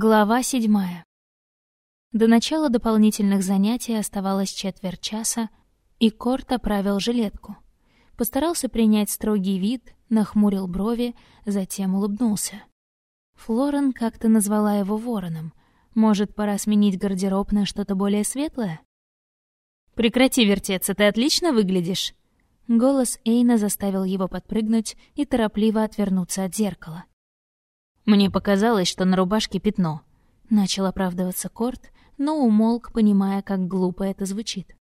Глава седьмая. До начала дополнительных занятий оставалось четверть часа, и Корт оправил жилетку. Постарался принять строгий вид, нахмурил брови, затем улыбнулся. Флорен как-то назвала его вороном. Может, пора сменить гардероб на что-то более светлое? «Прекрати вертеться, ты отлично выглядишь!» Голос Эйна заставил его подпрыгнуть и торопливо отвернуться от зеркала. Мне показалось, что на рубашке пятно. Начал оправдываться Корт, но умолк, понимая, как глупо это звучит.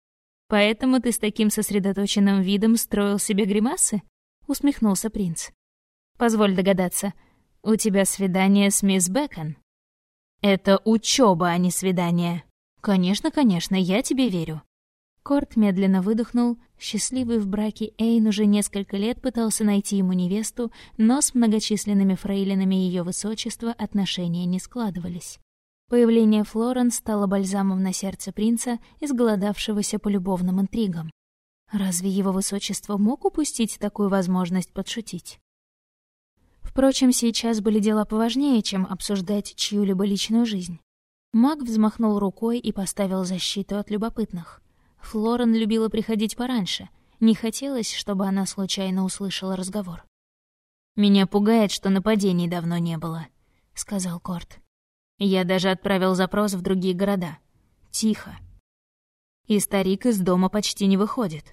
«Поэтому ты с таким сосредоточенным видом строил себе гримасы?» — усмехнулся принц. «Позволь догадаться, у тебя свидание с мисс Бэкон?» «Это учеба, а не свидание». «Конечно, конечно, я тебе верю». Корт медленно выдохнул. Счастливый в браке Эйн уже несколько лет пытался найти ему невесту, но с многочисленными фрейлинами ее высочества отношения не складывались. Появление Флорен стало бальзамом на сердце принца, изголодавшегося по любовным интригам. Разве его высочество мог упустить такую возможность подшутить? Впрочем, сейчас были дела поважнее, чем обсуждать чью-либо личную жизнь. Маг взмахнул рукой и поставил защиту от любопытных. Флорен любила приходить пораньше. Не хотелось, чтобы она случайно услышала разговор. «Меня пугает, что нападений давно не было», — сказал Корт. «Я даже отправил запрос в другие города. Тихо. И старик из дома почти не выходит».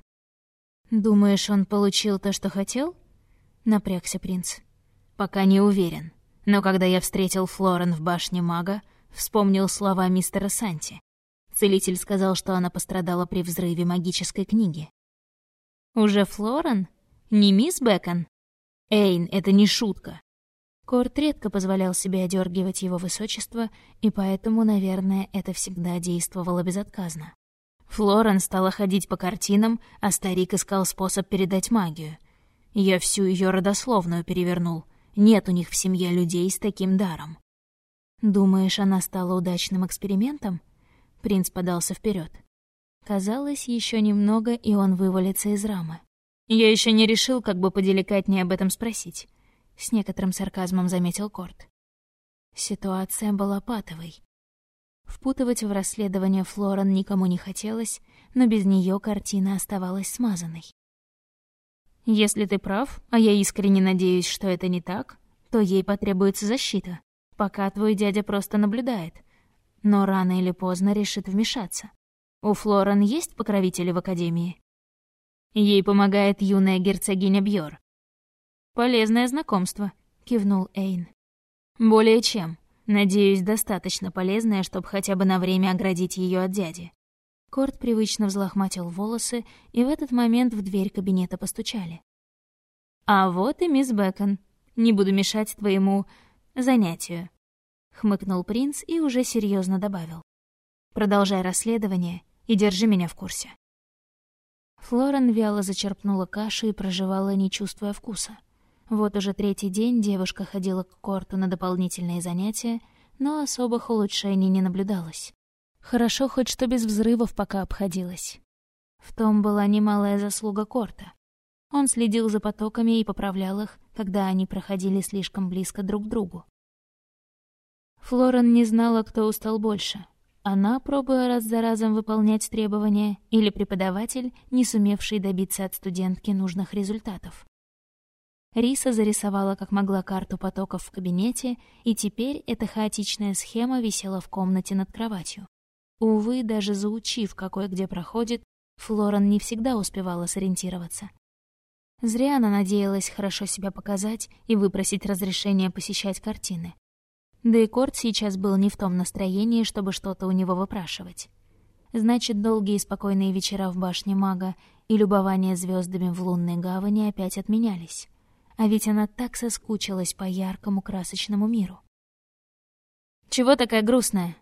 «Думаешь, он получил то, что хотел?» — напрягся принц. «Пока не уверен. Но когда я встретил Флорен в башне мага, вспомнил слова мистера Санти. Целитель сказал, что она пострадала при взрыве магической книги. «Уже Флорен? Не мисс Бэкон?» «Эйн, это не шутка». Корт редко позволял себе одергивать его высочество, и поэтому, наверное, это всегда действовало безотказно. Флорен стала ходить по картинам, а старик искал способ передать магию. Я всю ее родословную перевернул. Нет у них в семье людей с таким даром. Думаешь, она стала удачным экспериментом? Принц подался вперед. Казалось, еще немного, и он вывалится из рамы. Я еще не решил, как бы поделикатнее об этом спросить. С некоторым сарказмом заметил Корт. Ситуация была патовой. Впутывать в расследование Флорен никому не хотелось, но без нее картина оставалась смазанной. «Если ты прав, а я искренне надеюсь, что это не так, то ей потребуется защита, пока твой дядя просто наблюдает, но рано или поздно решит вмешаться. У Флорен есть покровители в Академии? Ей помогает юная герцогиня Бьор. «Полезное знакомство», — кивнул Эйн. «Более чем. Надеюсь, достаточно полезное, чтобы хотя бы на время оградить ее от дяди». Корт привычно взлохматил волосы, и в этот момент в дверь кабинета постучали. «А вот и мисс Бэкон. Не буду мешать твоему занятию хмыкнул принц и уже серьезно добавил. Продолжай расследование и держи меня в курсе. Флорен вяло зачерпнула кашу и проживала, не чувствуя вкуса. Вот уже третий день девушка ходила к корту на дополнительные занятия, но особых улучшений не наблюдалось. Хорошо хоть что без взрывов пока обходилось. В том была немалая заслуга корта. Он следил за потоками и поправлял их, когда они проходили слишком близко друг к другу. Флорен не знала, кто устал больше. Она, пробуя раз за разом выполнять требования, или преподаватель, не сумевший добиться от студентки нужных результатов. Риса зарисовала как могла карту потоков в кабинете, и теперь эта хаотичная схема висела в комнате над кроватью. Увы, даже заучив, какой где проходит, Флорен не всегда успевала сориентироваться. Зря она надеялась хорошо себя показать и выпросить разрешение посещать картины. Да и Корт сейчас был не в том настроении, чтобы что-то у него выпрашивать. Значит, долгие спокойные вечера в башне мага и любование звездами в лунной гавани опять отменялись. А ведь она так соскучилась по яркому красочному миру. «Чего такая грустная?»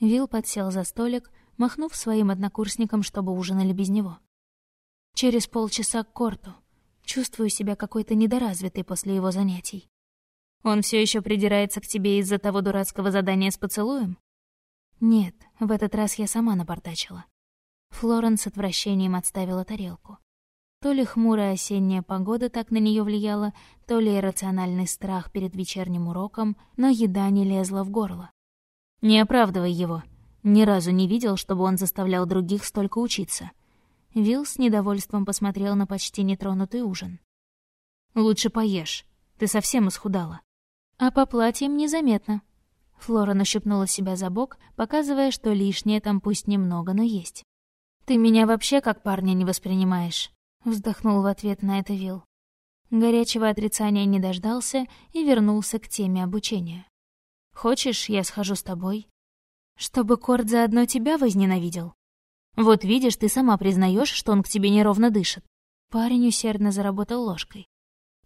Вил подсел за столик, махнув своим однокурсникам, чтобы ужинали без него. «Через полчаса к Корту. Чувствую себя какой-то недоразвитой после его занятий. Он все еще придирается к тебе из-за того дурацкого задания с поцелуем? Нет, в этот раз я сама напортачила. Флоренс с отвращением отставила тарелку. То ли хмурая осенняя погода так на нее влияла, то ли иррациональный страх перед вечерним уроком, но еда не лезла в горло. Не оправдывай его. Ни разу не видел, чтобы он заставлял других столько учиться. Вилл с недовольством посмотрел на почти нетронутый ужин. «Лучше поешь. Ты совсем исхудала». «А по платьям незаметно». Флора нащупнула себя за бок, показывая, что лишнее там пусть немного, но есть. «Ты меня вообще как парня не воспринимаешь», — вздохнул в ответ на это Вилл. Горячего отрицания не дождался и вернулся к теме обучения. «Хочешь, я схожу с тобой?» «Чтобы Корт заодно тебя возненавидел?» «Вот видишь, ты сама признаешь, что он к тебе неровно дышит». Парень усердно заработал ложкой.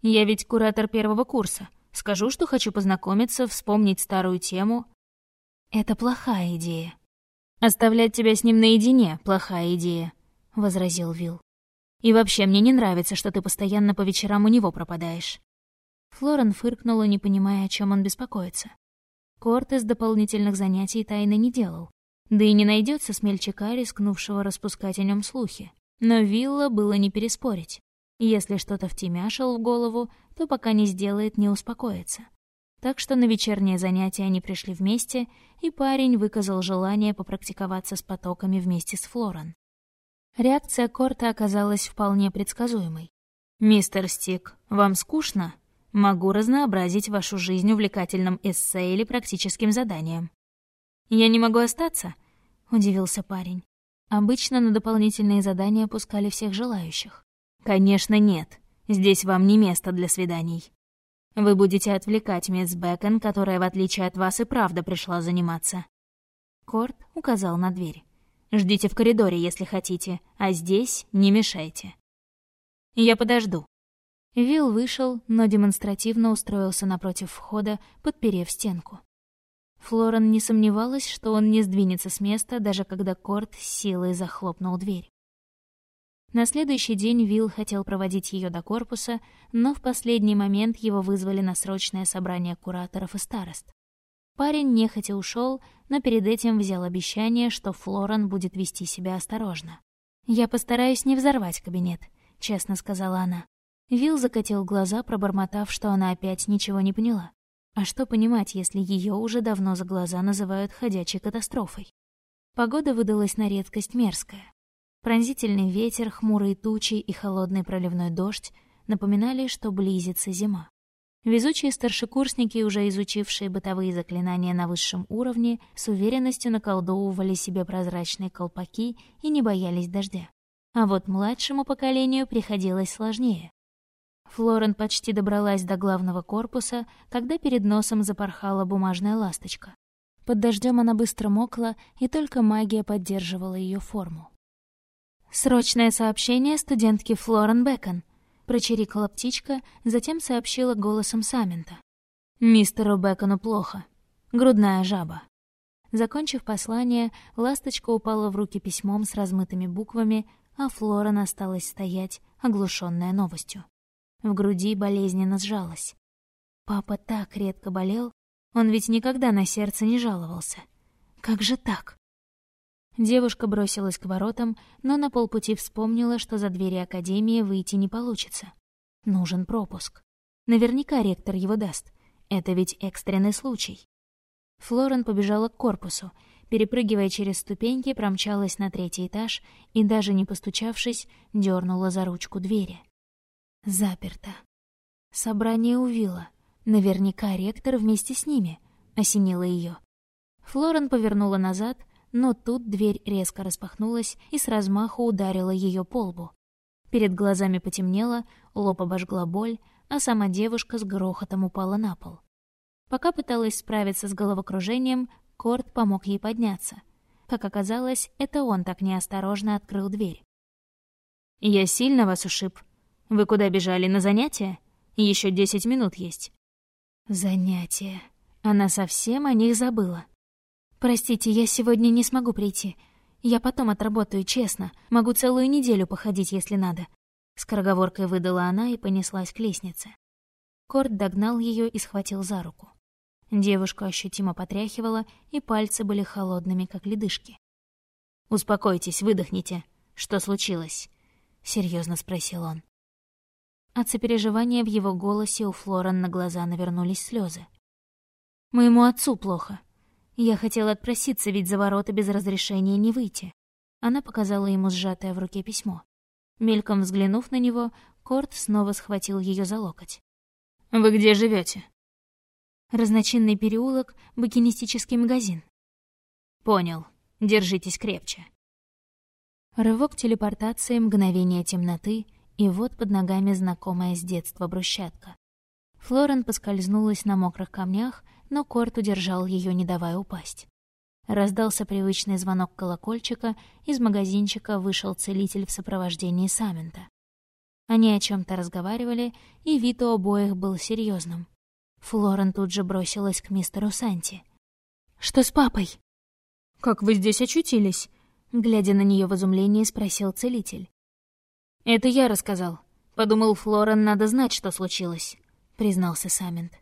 «Я ведь куратор первого курса. Скажу, что хочу познакомиться, вспомнить старую тему». «Это плохая идея». «Оставлять тебя с ним наедине — плохая идея», — возразил Вил. «И вообще, мне не нравится, что ты постоянно по вечерам у него пропадаешь». Флорен фыркнула, не понимая, о чем он беспокоится. Корт из дополнительных занятий тайны не делал. Да и не найдется смельчака, рискнувшего распускать о нем слухи. Но Вилла было не переспорить. Если что-то втемяшил в голову, то пока не сделает, не успокоится. Так что на вечернее занятие они пришли вместе, и парень выказал желание попрактиковаться с потоками вместе с Флорен. Реакция Корта оказалась вполне предсказуемой. «Мистер Стик, вам скучно?» Могу разнообразить вашу жизнь увлекательным эссе или практическим заданием. «Я не могу остаться?» — удивился парень. Обычно на дополнительные задания пускали всех желающих. «Конечно, нет. Здесь вам не место для свиданий. Вы будете отвлекать мисс Бэкон, которая, в отличие от вас, и правда пришла заниматься». Корт указал на дверь. «Ждите в коридоре, если хотите, а здесь не мешайте». «Я подожду», Вилл вышел, но демонстративно устроился напротив входа, подперев стенку. Флорен не сомневалась, что он не сдвинется с места, даже когда Корт силой захлопнул дверь. На следующий день Вилл хотел проводить ее до корпуса, но в последний момент его вызвали на срочное собрание кураторов и старост. Парень нехотя ушел, но перед этим взял обещание, что Флорен будет вести себя осторожно. «Я постараюсь не взорвать кабинет», — честно сказала она. Вил закатил глаза, пробормотав, что она опять ничего не поняла. А что понимать, если ее уже давно за глаза называют ходячей катастрофой? Погода выдалась на редкость мерзкая. Пронзительный ветер, хмурые тучи и холодный проливной дождь напоминали, что близится зима. Везучие старшекурсники, уже изучившие бытовые заклинания на высшем уровне, с уверенностью наколдовывали себе прозрачные колпаки и не боялись дождя. А вот младшему поколению приходилось сложнее. Флорен почти добралась до главного корпуса, когда перед носом запорхала бумажная ласточка. Под дождем она быстро мокла, и только магия поддерживала ее форму. «Срочное сообщение студентки Флорен Бекон», — прочирикала птичка, затем сообщила голосом Самента. «Мистеру Бекону плохо. Грудная жаба». Закончив послание, ласточка упала в руки письмом с размытыми буквами, а Флорен осталась стоять, оглушенная новостью. В груди болезненно сжалось. Папа так редко болел, он ведь никогда на сердце не жаловался. Как же так? Девушка бросилась к воротам, но на полпути вспомнила, что за двери Академии выйти не получится. Нужен пропуск. Наверняка ректор его даст. Это ведь экстренный случай. Флорен побежала к корпусу, перепрыгивая через ступеньки, промчалась на третий этаж и, даже не постучавшись, дернула за ручку двери. Заперто. Собрание увило. Наверняка ректор вместе с ними. Осенило ее. Флорен повернула назад, но тут дверь резко распахнулась и с размаху ударила ее по лбу. Перед глазами потемнело, лоб обожгла боль, а сама девушка с грохотом упала на пол. Пока пыталась справиться с головокружением, Корт помог ей подняться. Как оказалось, это он так неосторожно открыл дверь. «Я сильно вас ушиб?» Вы куда бежали, на занятия? Еще десять минут есть». «Занятия. Она совсем о них забыла. Простите, я сегодня не смогу прийти. Я потом отработаю, честно. Могу целую неделю походить, если надо». Скороговоркой выдала она и понеслась к лестнице. Корт догнал ее и схватил за руку. Девушку ощутимо потряхивала, и пальцы были холодными, как ледышки. «Успокойтесь, выдохните. Что случилось?» — серьезно спросил он. От сопереживания в его голосе у Флорен на глаза навернулись слезы. «Моему отцу плохо. Я хотела отпроситься, ведь за ворота без разрешения не выйти. Она показала ему сжатое в руке письмо. Мельком взглянув на него, Корт снова схватил ее за локоть. «Вы где живете? Разночинный переулок, букинистический магазин. «Понял. Держитесь крепче». Рывок телепортации, мгновение темноты, и вот под ногами знакомая с детства брусчатка. Флорен поскользнулась на мокрых камнях, но Корт удержал ее, не давая упасть. Раздался привычный звонок колокольчика, из магазинчика вышел целитель в сопровождении Самента. Они о чем то разговаривали, и вид у обоих был серьезным. Флорен тут же бросилась к мистеру Санти. «Что с папой?» «Как вы здесь очутились?» Глядя на нее в изумлении, спросил целитель. «Это я рассказал. Подумал, Флорен, надо знать, что случилось», — признался Самент.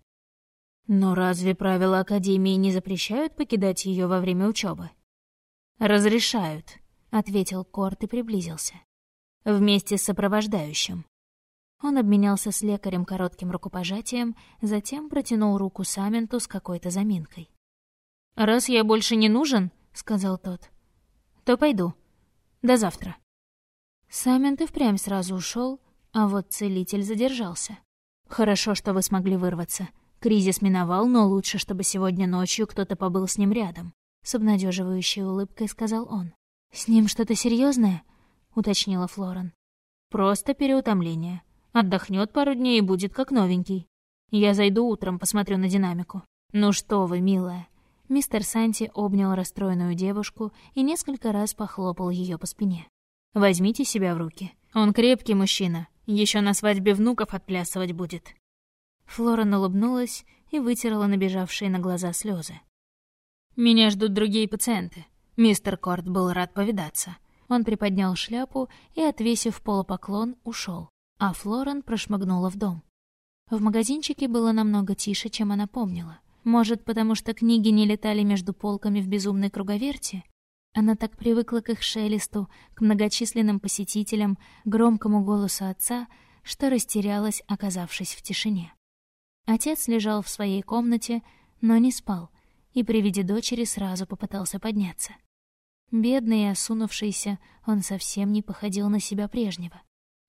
Но разве правила Академии не запрещают покидать ее во время учебы? «Разрешают», — ответил Корт и приблизился. «Вместе с сопровождающим». Он обменялся с лекарем коротким рукопожатием, затем протянул руку Саменту с какой-то заминкой. «Раз я больше не нужен», — сказал тот, — «то пойду. До завтра». Самент и впрямь сразу ушел, а вот целитель задержался. «Хорошо, что вы смогли вырваться», Кризис миновал, но лучше, чтобы сегодня ночью кто-то побыл с ним рядом. С обнадеживающей улыбкой сказал он. «С ним что-то серьезное? уточнила Флорен. «Просто переутомление. Отдохнет пару дней и будет как новенький. Я зайду утром, посмотрю на динамику». «Ну что вы, милая». Мистер Санти обнял расстроенную девушку и несколько раз похлопал ее по спине. «Возьмите себя в руки. Он крепкий мужчина. Еще на свадьбе внуков отплясывать будет. Флорен улыбнулась и вытерла набежавшие на глаза слезы. «Меня ждут другие пациенты. Мистер Корт был рад повидаться». Он приподнял шляпу и, отвесив полупоклон, ушел, а Флорен прошмыгнула в дом. В магазинчике было намного тише, чем она помнила. Может, потому что книги не летали между полками в безумной круговерти? Она так привыкла к их шелесту, к многочисленным посетителям, громкому голосу отца, что растерялась, оказавшись в тишине. Отец лежал в своей комнате, но не спал, и при виде дочери сразу попытался подняться. Бедный и осунувшийся, он совсем не походил на себя прежнего.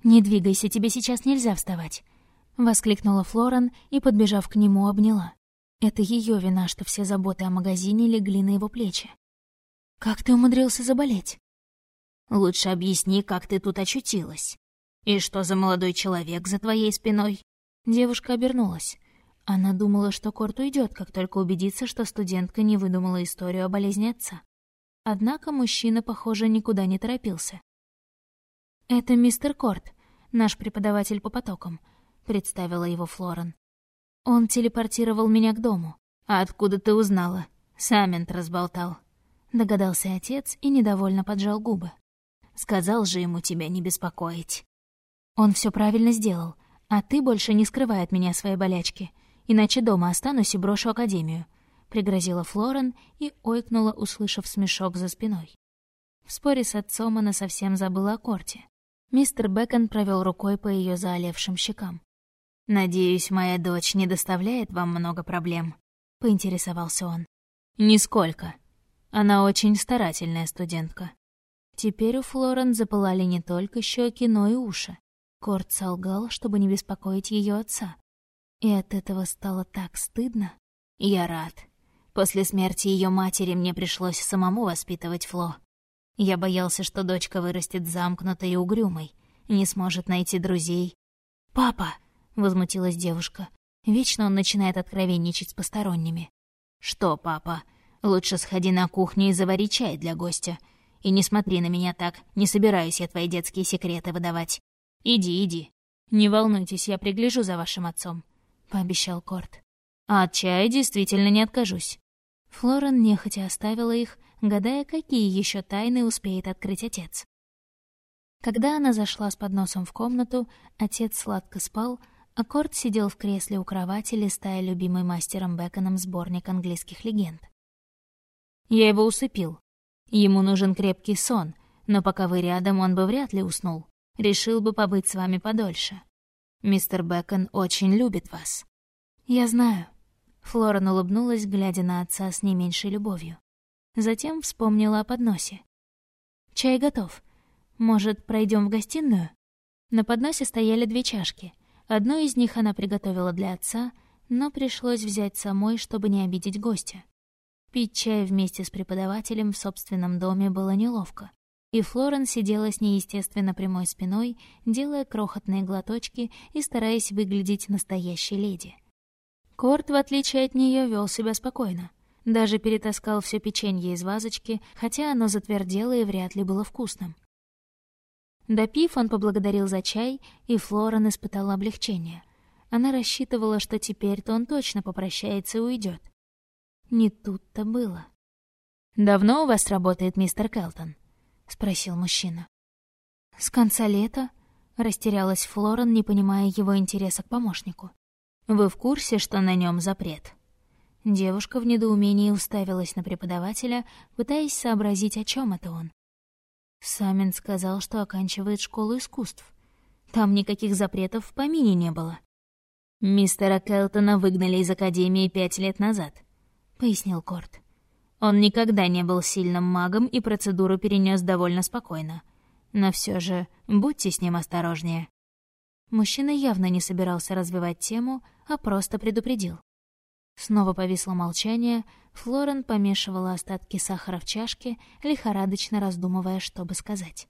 «Не двигайся, тебе сейчас нельзя вставать!» — воскликнула Флорен и, подбежав к нему, обняла. Это ее вина, что все заботы о магазине легли на его плечи. «Как ты умудрился заболеть?» «Лучше объясни, как ты тут очутилась. И что за молодой человек за твоей спиной?» Девушка обернулась. Она думала, что Корт уйдет, как только убедится, что студентка не выдумала историю о болезни отца. Однако мужчина, похоже, никуда не торопился. «Это мистер Корт, наш преподаватель по потокам», — представила его Флорен. «Он телепортировал меня к дому». «А откуда ты узнала?» «Самент разболтал», — догадался отец и недовольно поджал губы. «Сказал же ему тебя не беспокоить». «Он все правильно сделал, а ты больше не скрывай от меня свои болячки иначе дома останусь и брошу академию», — пригрозила Флорен и ойкнула, услышав смешок за спиной. В споре с отцом она совсем забыла о корте. Мистер Бэкон провел рукой по ее заолевшим щекам. «Надеюсь, моя дочь не доставляет вам много проблем», — поинтересовался он. «Нисколько. Она очень старательная студентка». Теперь у Флорен запылали не только щеки, но и уши. Корт солгал, чтобы не беспокоить ее отца. И от этого стало так стыдно. Я рад. После смерти ее матери мне пришлось самому воспитывать Фло. Я боялся, что дочка вырастет замкнутой и угрюмой, не сможет найти друзей. «Папа!» — возмутилась девушка. Вечно он начинает откровенничать с посторонними. «Что, папа? Лучше сходи на кухню и завари чай для гостя. И не смотри на меня так, не собираюсь я твои детские секреты выдавать. Иди, иди. Не волнуйтесь, я пригляжу за вашим отцом. — пообещал Корт. «А от чая действительно не откажусь». Флорен нехотя оставила их, гадая, какие еще тайны успеет открыть отец. Когда она зашла с подносом в комнату, отец сладко спал, а Корт сидел в кресле у кровати, листая любимый мастером Беконом сборник английских легенд. «Я его усыпил. Ему нужен крепкий сон, но пока вы рядом, он бы вряд ли уснул. Решил бы побыть с вами подольше. Мистер Бэкон очень любит вас». «Я знаю». Флорен улыбнулась, глядя на отца с не меньшей любовью. Затем вспомнила о подносе. «Чай готов. Может, пройдем в гостиную?» На подносе стояли две чашки. Одну из них она приготовила для отца, но пришлось взять самой, чтобы не обидеть гостя. Пить чай вместе с преподавателем в собственном доме было неловко. И Флорен сидела с неестественно прямой спиной, делая крохотные глоточки и стараясь выглядеть настоящей леди. Корт, в отличие от нее, вел себя спокойно. Даже перетаскал все печенье из вазочки, хотя оно затвердело и вряд ли было вкусным. Допив, он поблагодарил за чай, и Флорен испытала облегчение. Она рассчитывала, что теперь-то он точно попрощается и уйдет. Не тут-то было. «Давно у вас работает мистер Келтон?» — спросил мужчина. «С конца лета?» — растерялась Флорен, не понимая его интереса к помощнику. «Вы в курсе, что на нем запрет?» Девушка в недоумении уставилась на преподавателя, пытаясь сообразить, о чем это он. Самин сказал, что оканчивает школу искусств. Там никаких запретов в помине не было. «Мистера Келтона выгнали из Академии пять лет назад», — пояснил Корт. Он никогда не был сильным магом и процедуру перенес довольно спокойно. Но все же будьте с ним осторожнее. Мужчина явно не собирался развивать тему, а просто предупредил. Снова повисло молчание, Флорен помешивала остатки сахара в чашке, лихорадочно раздумывая, что бы сказать.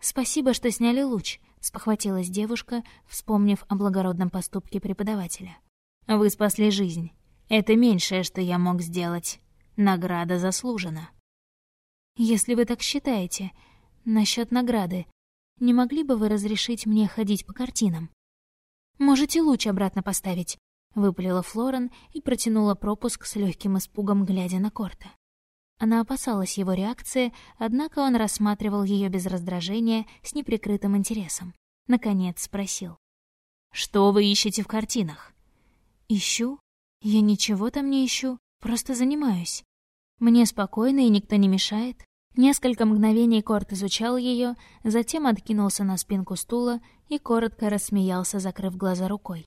«Спасибо, что сняли луч», — спохватилась девушка, вспомнив о благородном поступке преподавателя. «Вы спасли жизнь. Это меньшее, что я мог сделать. Награда заслужена». «Если вы так считаете, насчет награды, не могли бы вы разрешить мне ходить по картинам? Можете луч обратно поставить, выпалила Флорен и протянула пропуск с легким испугом, глядя на Корта. Она опасалась его реакции, однако он рассматривал ее без раздражения, с неприкрытым интересом. Наконец спросил. «Что вы ищете в картинах?» «Ищу? Я ничего там не ищу, просто занимаюсь. Мне спокойно и никто не мешает». Несколько мгновений Корт изучал ее, затем откинулся на спинку стула и коротко рассмеялся, закрыв глаза рукой.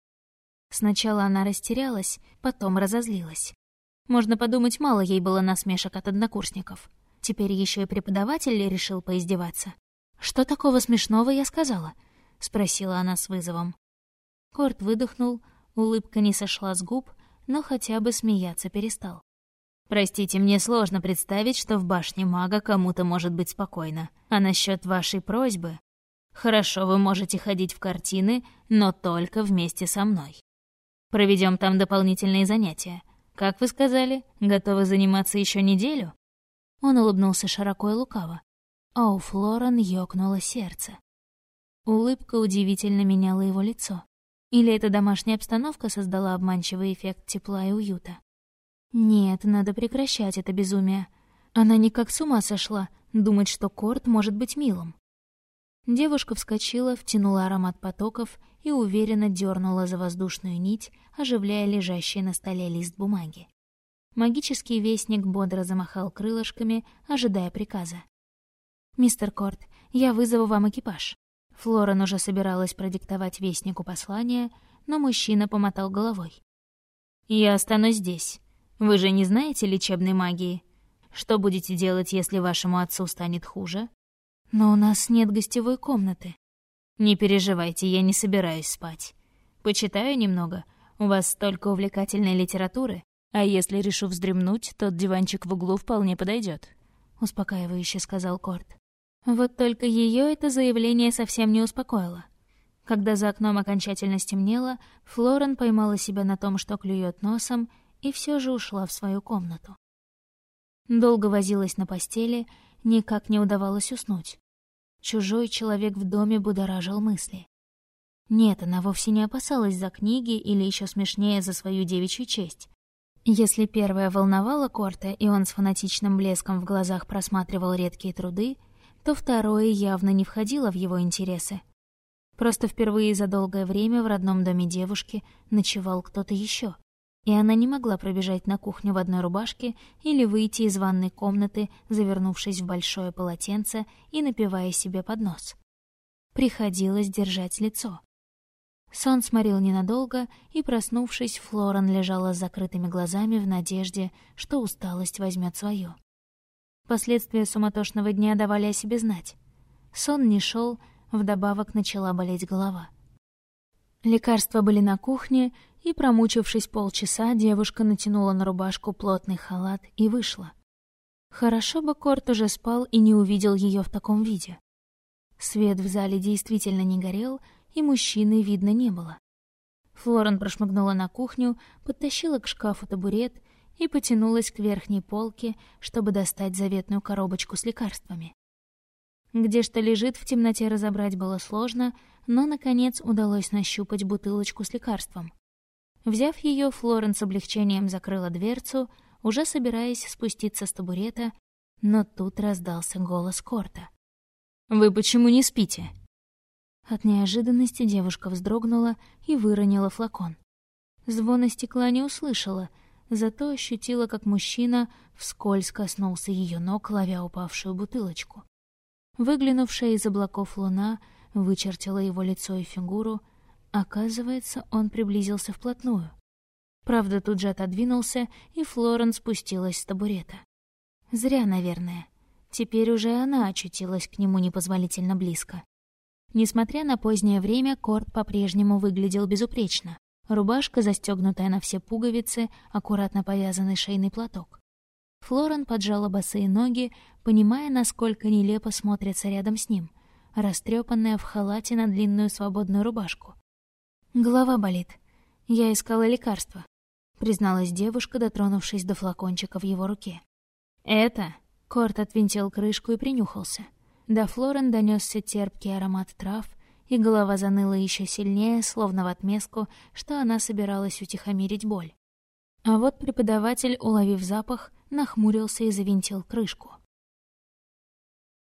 Сначала она растерялась, потом разозлилась. Можно подумать, мало ей было насмешек от однокурсников. Теперь еще и преподаватель решил поиздеваться. «Что такого смешного я сказала?» — спросила она с вызовом. Корт выдохнул, улыбка не сошла с губ, но хотя бы смеяться перестал. «Простите, мне сложно представить, что в башне мага кому-то может быть спокойно. А насчет вашей просьбы... Хорошо, вы можете ходить в картины, но только вместе со мной. Проведем там дополнительные занятия. Как вы сказали, готовы заниматься еще неделю?» Он улыбнулся широко и лукаво, а у Флорен ёкнуло сердце. Улыбка удивительно меняла его лицо. Или эта домашняя обстановка создала обманчивый эффект тепла и уюта? Нет, надо прекращать это безумие. Она никак с ума сошла, думать, что Корт может быть милым. Девушка вскочила, втянула аромат потоков и уверенно дернула за воздушную нить, оживляя лежащий на столе лист бумаги. Магический вестник бодро замахал крылышками, ожидая приказа. «Мистер Корт, я вызову вам экипаж». Флорен уже собиралась продиктовать вестнику послание, но мужчина помотал головой. «Я останусь здесь. Вы же не знаете лечебной магии? Что будете делать, если вашему отцу станет хуже?» «Но у нас нет гостевой комнаты». «Не переживайте, я не собираюсь спать. Почитаю немного. У вас столько увлекательной литературы. А если решу вздремнуть, тот диванчик в углу вполне подойдет. успокаивающе сказал Корт. Вот только ее это заявление совсем не успокоило. Когда за окном окончательно стемнело, Флорен поймала себя на том, что клюет носом, и все же ушла в свою комнату. Долго возилась на постели, никак не удавалось уснуть. Чужой человек в доме будоражил мысли. Нет, она вовсе не опасалась за книги или еще смешнее за свою девичью честь. Если первая волновала Корта, и он с фанатичным блеском в глазах просматривал редкие труды, то второе явно не входило в его интересы. Просто впервые за долгое время в родном доме девушки ночевал кто-то еще и она не могла пробежать на кухню в одной рубашке или выйти из ванной комнаты, завернувшись в большое полотенце и напивая себе под нос. Приходилось держать лицо. Сон сморил ненадолго, и, проснувшись, Флоран лежала с закрытыми глазами в надежде, что усталость возьмет свое. Последствия суматошного дня давали о себе знать. Сон не шел, вдобавок начала болеть голова. Лекарства были на кухне, и, промучившись полчаса, девушка натянула на рубашку плотный халат и вышла. Хорошо бы Корт уже спал и не увидел ее в таком виде. Свет в зале действительно не горел, и мужчины видно не было. Флорен прошмыгнула на кухню, подтащила к шкафу табурет и потянулась к верхней полке, чтобы достать заветную коробочку с лекарствами. Где что лежит, в темноте разобрать было сложно, но, наконец, удалось нащупать бутылочку с лекарством. Взяв ее, Флорен с облегчением закрыла дверцу, уже собираясь спуститься с табурета, но тут раздался голос Корта. «Вы почему не спите?» От неожиданности девушка вздрогнула и выронила флакон. Звона стекла не услышала, зато ощутила, как мужчина вскользь коснулся ее ног, ловя упавшую бутылочку. Выглянувшая из облаков луна вычертила его лицо и фигуру. Оказывается, он приблизился вплотную. Правда, тут же отодвинулся, и Флорен спустилась с табурета. Зря, наверное. Теперь уже она очутилась к нему непозволительно близко. Несмотря на позднее время, Корт по-прежнему выглядел безупречно. Рубашка, застегнутая на все пуговицы, аккуратно повязанный шейный платок. Флорен поджала босые ноги, понимая, насколько нелепо смотрится рядом с ним, растрепанная в халате на длинную свободную рубашку. Голова болит. Я искала лекарства, призналась девушка, дотронувшись до флакончика в его руке. Это Корт отвинтил крышку и принюхался. До Флорен донесся терпкий аромат трав, и голова заныла еще сильнее, словно в отместку, что она собиралась утихомирить боль. А вот преподаватель, уловив запах, нахмурился и завинтил крышку.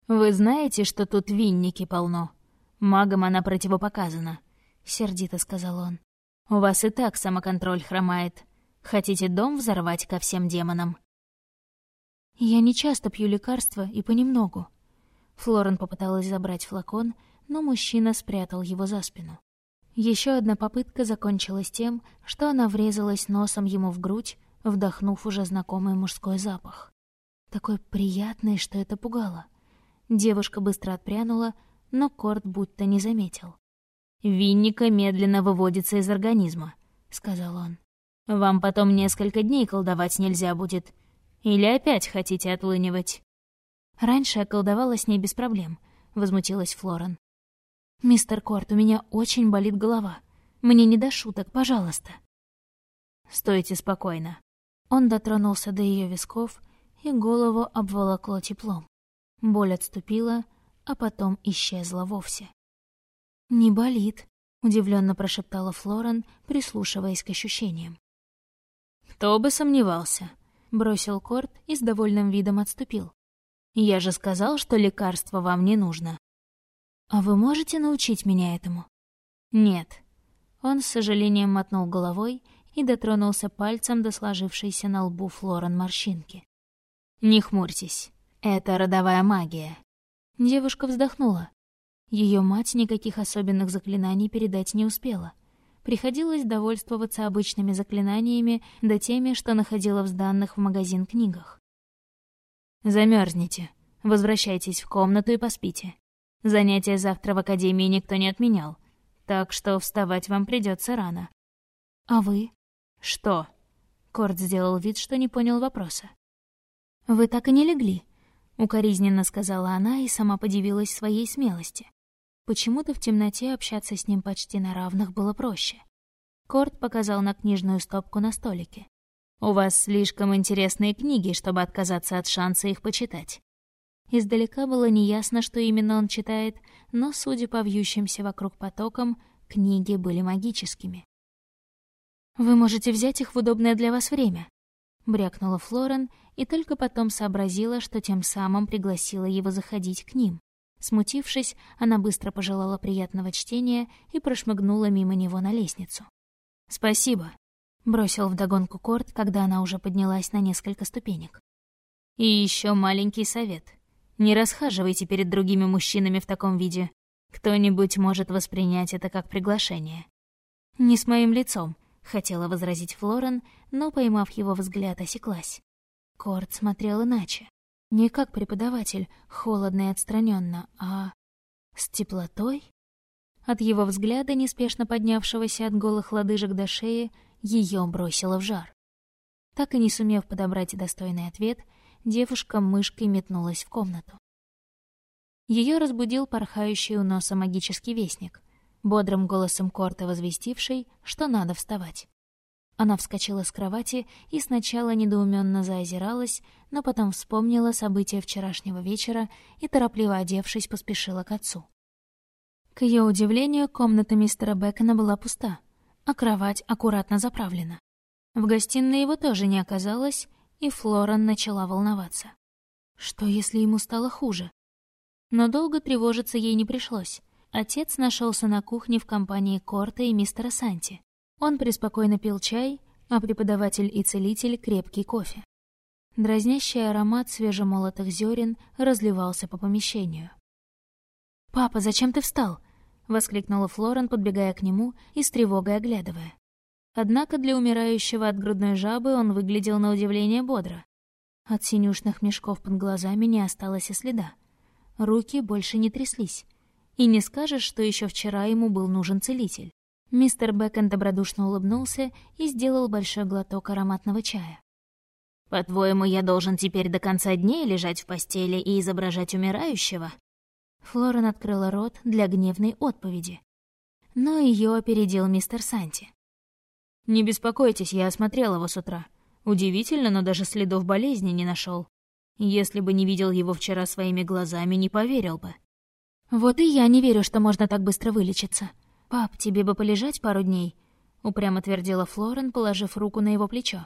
«Вы знаете, что тут винники полно? Магам она противопоказана», — сердито сказал он. «У вас и так самоконтроль хромает. Хотите дом взорвать ко всем демонам?» «Я не часто пью лекарства и понемногу». Флорен попыталась забрать флакон, но мужчина спрятал его за спину. Еще одна попытка закончилась тем, что она врезалась носом ему в грудь, вдохнув уже знакомый мужской запах. Такой приятный, что это пугало. Девушка быстро отпрянула, но Корт будто не заметил. «Винника медленно выводится из организма», — сказал он. «Вам потом несколько дней колдовать нельзя будет, или опять хотите отлынивать?» «Раньше я колдовала с ней без проблем», — возмутилась Флорен. «Мистер Корт, у меня очень болит голова. Мне не до шуток, пожалуйста». «Стойте спокойно». Он дотронулся до ее висков, и голову обволокло теплом. Боль отступила, а потом исчезла вовсе. «Не болит», — удивленно прошептала Флорен, прислушиваясь к ощущениям. «Кто бы сомневался», бросил Корт и с довольным видом отступил. «Я же сказал, что лекарство вам не нужно». «А вы можете научить меня этому?» «Нет». Он с сожалением мотнул головой и дотронулся пальцем до сложившейся на лбу Флорен морщинки. «Не хмурьтесь, это родовая магия». Девушка вздохнула. Ее мать никаких особенных заклинаний передать не успела — приходилось довольствоваться обычными заклинаниями да теми, что находила в сданных в магазин книгах. Замерзнете, возвращайтесь в комнату и поспите. Занятия завтра в академии никто не отменял, так что вставать вам придется рано. А вы? Что? Корт сделал вид, что не понял вопроса. Вы так и не легли, укоризненно сказала она и сама подивилась своей смелости. Почему-то в темноте общаться с ним почти на равных было проще. Корт показал на книжную стопку на столике. «У вас слишком интересные книги, чтобы отказаться от шанса их почитать». Издалека было неясно, что именно он читает, но, судя по вьющимся вокруг потокам, книги были магическими. «Вы можете взять их в удобное для вас время», — брякнула Флорен и только потом сообразила, что тем самым пригласила его заходить к ним. Смутившись, она быстро пожелала приятного чтения и прошмыгнула мимо него на лестницу. «Спасибо», — бросил вдогонку Корт, когда она уже поднялась на несколько ступенек. «И еще маленький совет. Не расхаживайте перед другими мужчинами в таком виде. Кто-нибудь может воспринять это как приглашение. «Не с моим лицом», — хотела возразить Флорен, но, поймав его взгляд, осеклась. Корт смотрел иначе. Не как преподаватель, холодно и отстраненно, а с теплотой. От его взгляда, неспешно поднявшегося от голых лодыжек до шеи, ее бросило в жар. Так и не сумев подобрать достойный ответ, девушка мышкой метнулась в комнату. Ее разбудил порхающий у носа магический вестник, бодрым голосом Корта возвестивший, что надо вставать. Она вскочила с кровати и сначала недоуменно заозиралась, но потом вспомнила события вчерашнего вечера и, торопливо одевшись, поспешила к отцу. К ее удивлению, комната мистера Бекона была пуста, а кровать аккуратно заправлена. В гостиной его тоже не оказалось, и Флоран начала волноваться. Что, если ему стало хуже? Но долго тревожиться ей не пришлось. Отец нашелся на кухне в компании Корта и мистера Санти. Он преспокойно пил чай, а преподаватель и целитель — крепкий кофе. Дразнящий аромат свежемолотых зерен разливался по помещению. «Папа, зачем ты встал?» — воскликнула Флорен, подбегая к нему и с тревогой оглядывая. Однако для умирающего от грудной жабы он выглядел на удивление бодро. От синюшных мешков под глазами не осталось и следа. Руки больше не тряслись. И не скажешь, что еще вчера ему был нужен целитель. Мистер Бэкон добродушно улыбнулся и сделал большой глоток ароматного чая. «По-твоему, я должен теперь до конца дней лежать в постели и изображать умирающего?» Флорен открыла рот для гневной отповеди. Но ее опередил мистер Санти. «Не беспокойтесь, я осмотрел его с утра. Удивительно, но даже следов болезни не нашел. Если бы не видел его вчера своими глазами, не поверил бы». «Вот и я не верю, что можно так быстро вылечиться», «Пап, тебе бы полежать пару дней», — упрямо твердила Флорен, положив руку на его плечо.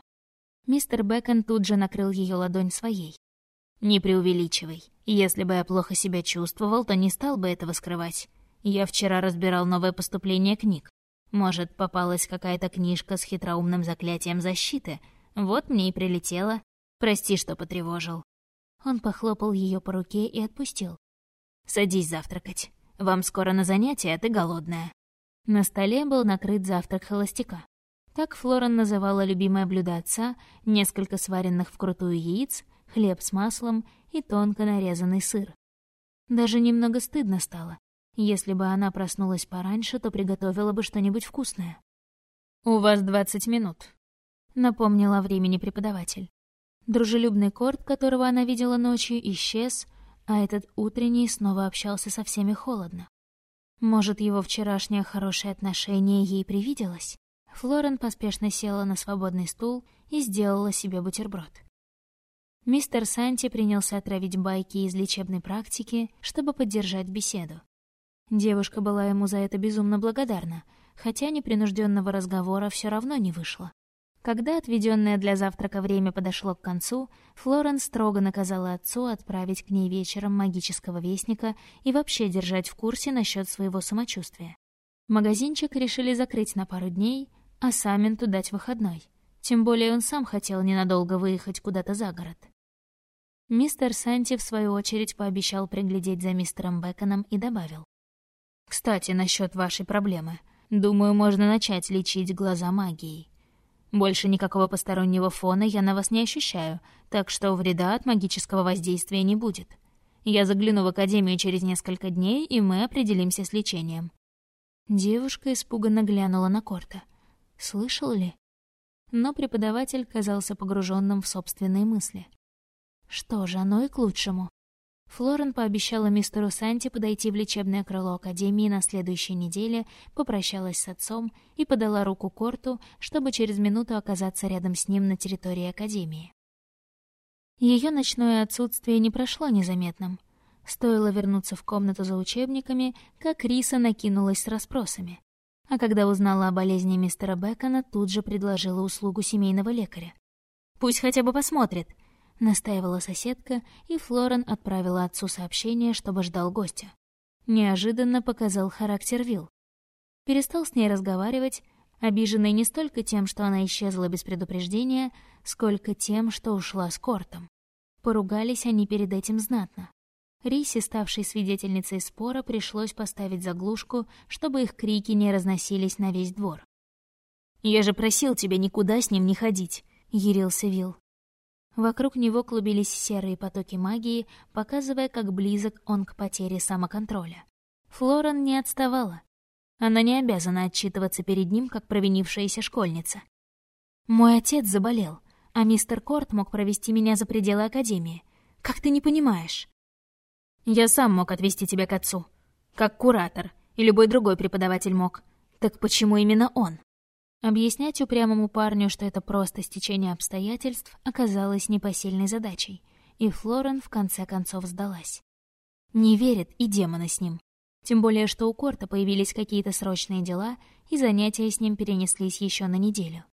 Мистер Бэкон тут же накрыл ее ладонь своей. «Не преувеличивай. Если бы я плохо себя чувствовал, то не стал бы этого скрывать. Я вчера разбирал новое поступление книг. Может, попалась какая-то книжка с хитроумным заклятием защиты. Вот мне и прилетело. Прости, что потревожил». Он похлопал ее по руке и отпустил. «Садись завтракать. Вам скоро на занятие, а ты голодная». На столе был накрыт завтрак холостяка. Так Флорен называла любимое блюдо отца, несколько сваренных вкрутую яиц, хлеб с маслом и тонко нарезанный сыр. Даже немного стыдно стало. Если бы она проснулась пораньше, то приготовила бы что-нибудь вкусное. «У вас двадцать минут», — напомнила времени преподаватель. Дружелюбный корт, которого она видела ночью, исчез, а этот утренний снова общался со всеми холодно. Может, его вчерашнее хорошее отношение ей привиделось? Флорен поспешно села на свободный стул и сделала себе бутерброд. Мистер Санти принялся отравить байки из лечебной практики, чтобы поддержать беседу. Девушка была ему за это безумно благодарна, хотя непринужденного разговора все равно не вышло. Когда отведенное для завтрака время подошло к концу, Флорен строго наказала отцу отправить к ней вечером магического вестника и вообще держать в курсе насчет своего самочувствия. Магазинчик решили закрыть на пару дней, а Саменту дать выходной. Тем более он сам хотел ненадолго выехать куда-то за город. Мистер Санти, в свою очередь, пообещал приглядеть за мистером Беконом и добавил. «Кстати, насчет вашей проблемы. Думаю, можно начать лечить глаза магией. Больше никакого постороннего фона я на вас не ощущаю, так что вреда от магического воздействия не будет. Я загляну в академию через несколько дней, и мы определимся с лечением». Девушка испуганно глянула на Корта. Слышал ли? Но преподаватель казался погруженным в собственные мысли. Что же, оно и к лучшему. Флорен пообещала мистеру Санти подойти в лечебное крыло Академии на следующей неделе, попрощалась с отцом и подала руку Корту, чтобы через минуту оказаться рядом с ним на территории Академии. Ее ночное отсутствие не прошло незаметным. Стоило вернуться в комнату за учебниками, как Риса накинулась с расспросами. А когда узнала о болезни мистера Бекона, тут же предложила услугу семейного лекаря. «Пусть хотя бы посмотрит», — настаивала соседка, и Флорен отправила отцу сообщение, чтобы ждал гостя. Неожиданно показал характер Вил. Перестал с ней разговаривать, обиженный не столько тем, что она исчезла без предупреждения, сколько тем, что ушла с Кортом. Поругались они перед этим знатно. Рисе, ставшей свидетельницей спора, пришлось поставить заглушку, чтобы их крики не разносились на весь двор. «Я же просил тебя никуда с ним не ходить», — ярился Вил. Вокруг него клубились серые потоки магии, показывая, как близок он к потере самоконтроля. Флоран не отставала. Она не обязана отчитываться перед ним, как провинившаяся школьница. «Мой отец заболел, а мистер Корт мог провести меня за пределы Академии. Как ты не понимаешь?» «Я сам мог отвести тебя к отцу. Как куратор, и любой другой преподаватель мог. Так почему именно он?» Объяснять упрямому парню, что это просто стечение обстоятельств, оказалось непосильной задачей, и Флорен в конце концов сдалась. Не верит и демона с ним. Тем более, что у Корта появились какие-то срочные дела, и занятия с ним перенеслись еще на неделю.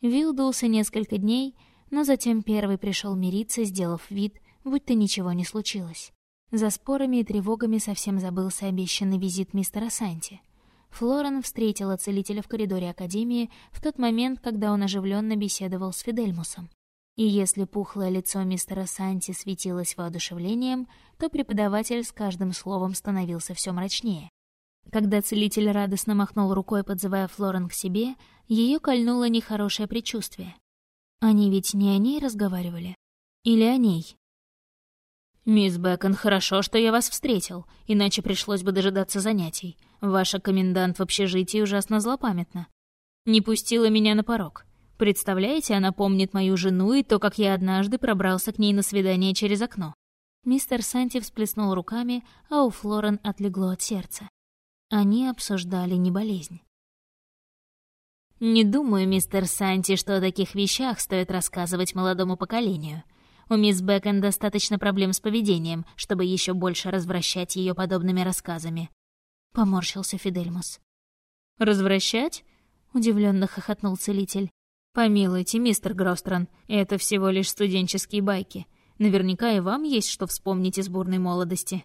Вилл дулся несколько дней, но затем первый пришел мириться, сделав вид, будто ничего не случилось. За спорами и тревогами совсем забылся обещанный визит мистера Санти — Флорен встретила целителя в коридоре Академии в тот момент, когда он оживленно беседовал с Фидельмусом. И если пухлое лицо мистера Санти светилось воодушевлением, то преподаватель с каждым словом становился все мрачнее. Когда целитель радостно махнул рукой, подзывая Флорен к себе, ее кольнуло нехорошее предчувствие. Они ведь не о ней разговаривали? Или о ней? «Мисс Бэкон, хорошо, что я вас встретил, иначе пришлось бы дожидаться занятий. Ваша комендант в общежитии ужасно злопамятна. Не пустила меня на порог. Представляете, она помнит мою жену и то, как я однажды пробрался к ней на свидание через окно». Мистер Санти всплеснул руками, а у Флорен отлегло от сердца. Они обсуждали не болезнь. «Не думаю, мистер Санти, что о таких вещах стоит рассказывать молодому поколению», у мисс Бэкон достаточно проблем с поведением, чтобы еще больше развращать ее подобными рассказами. Поморщился Фидельмус. «Развращать?» — удивленно хохотнул целитель. «Помилуйте, мистер Грострон, это всего лишь студенческие байки. Наверняка и вам есть что вспомнить из бурной молодости».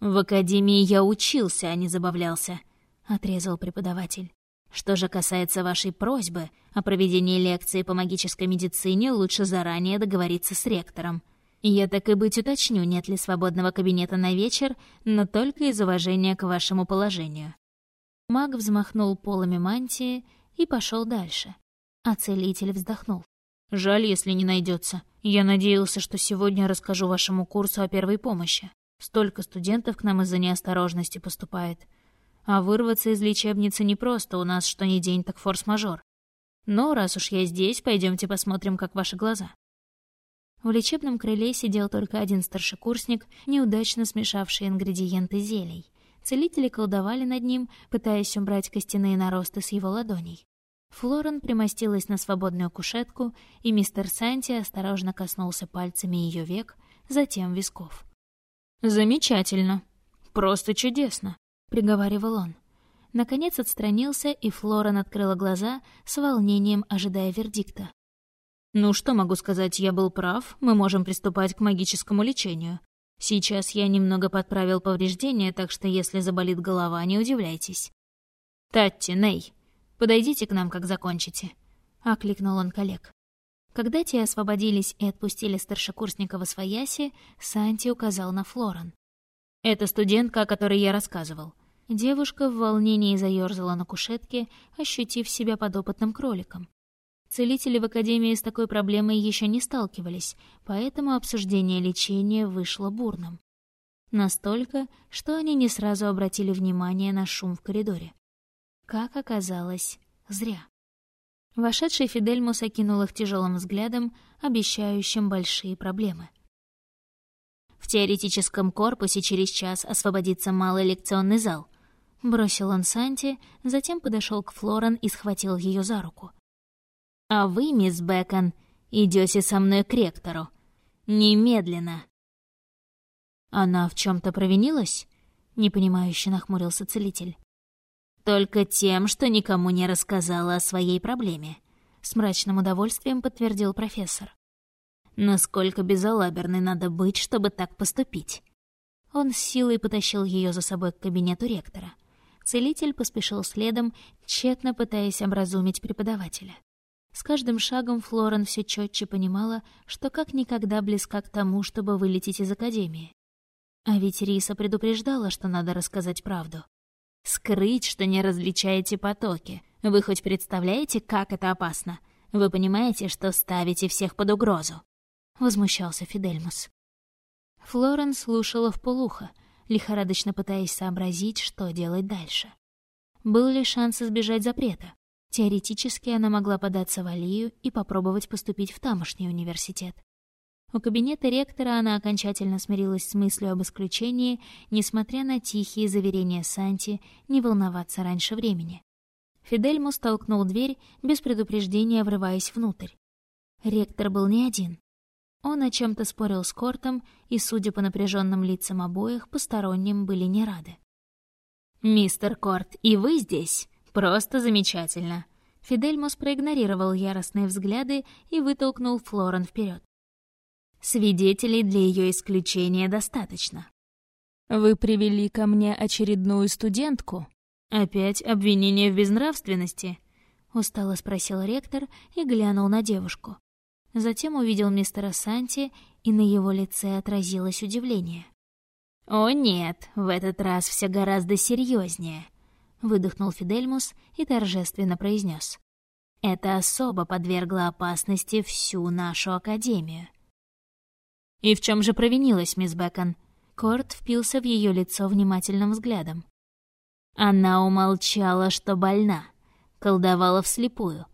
«В академии я учился, а не забавлялся», — отрезал преподаватель. Что же касается вашей просьбы о проведении лекции по магической медицине, лучше заранее договориться с ректором. Я так и быть уточню, нет ли свободного кабинета на вечер, но только из уважения к вашему положению». Маг взмахнул полами мантии и пошел дальше. А целитель вздохнул. «Жаль, если не найдется. Я надеялся, что сегодня расскажу вашему курсу о первой помощи. Столько студентов к нам из-за неосторожности поступает. А вырваться из лечебницы непросто, у нас что ни день, так форс-мажор. Но раз уж я здесь, пойдемте посмотрим, как ваши глаза. В лечебном крыле сидел только один старшекурсник, неудачно смешавший ингредиенты зелий. Целители колдовали над ним, пытаясь убрать костяные наросты с его ладоней. Флорен примостилась на свободную кушетку, и мистер Санти осторожно коснулся пальцами ее век, затем висков. «Замечательно. Просто чудесно приговаривал он. Наконец отстранился, и Флорен открыла глаза, с волнением ожидая вердикта. «Ну что могу сказать, я был прав, мы можем приступать к магическому лечению. Сейчас я немного подправил повреждения, так что если заболит голова, не удивляйтесь». «Татти, Ней, подойдите к нам, как закончите», — окликнул он коллег. Когда те освободились и отпустили старшекурсника в свояси, Санти указал на Флорен. «Это студентка, о которой я рассказывал. Девушка в волнении заёрзала на кушетке, ощутив себя подопытным кроликом. Целители в академии с такой проблемой еще не сталкивались, поэтому обсуждение лечения вышло бурным. Настолько, что они не сразу обратили внимание на шум в коридоре. Как оказалось, зря. Вошедший Фидельмус окинул их тяжелым взглядом, обещающим большие проблемы. В теоретическом корпусе через час освободится малый лекционный зал. Бросил он Санти, затем подошел к Флорен и схватил ее за руку. «А вы, мисс Бэкон, идете со мной к ректору. Немедленно!» «Она в чем то провинилась?» — непонимающе нахмурился целитель. «Только тем, что никому не рассказала о своей проблеме», — с мрачным удовольствием подтвердил профессор. «Насколько безалаберной надо быть, чтобы так поступить?» Он с силой потащил ее за собой к кабинету ректора. Целитель поспешил следом, тщетно пытаясь образумить преподавателя. С каждым шагом Флорен все четче понимала, что как никогда близка к тому, чтобы вылететь из академии. А ведь Риса предупреждала, что надо рассказать правду. «Скрыть, что не различаете потоки. Вы хоть представляете, как это опасно? Вы понимаете, что ставите всех под угрозу?» Возмущался Фидельмус. Флорен слушала в полухо, лихорадочно пытаясь сообразить, что делать дальше. Был ли шанс избежать запрета? Теоретически она могла податься в Алию и попробовать поступить в тамошний университет. У кабинета ректора она окончательно смирилась с мыслью об исключении, несмотря на тихие заверения Санти не волноваться раньше времени. Фидельмус толкнул дверь, без предупреждения врываясь внутрь. Ректор был не один. Он о чем то спорил с Кортом, и, судя по напряженным лицам обоих, посторонним были не рады. «Мистер Корт, и вы здесь? Просто замечательно!» Фидельмус проигнорировал яростные взгляды и вытолкнул Флорен вперед. «Свидетелей для ее исключения достаточно». «Вы привели ко мне очередную студентку?» «Опять обвинение в безнравственности?» — устало спросил ректор и глянул на девушку. Затем увидел мистера Санти, и на его лице отразилось удивление. «О нет, в этот раз все гораздо серьезнее», — выдохнул Фидельмус и торжественно произнес. «Это особо подвергло опасности всю нашу Академию». «И в чем же провинилась мисс Бэкон?» Корт впился в ее лицо внимательным взглядом. Она умолчала, что больна, колдовала вслепую,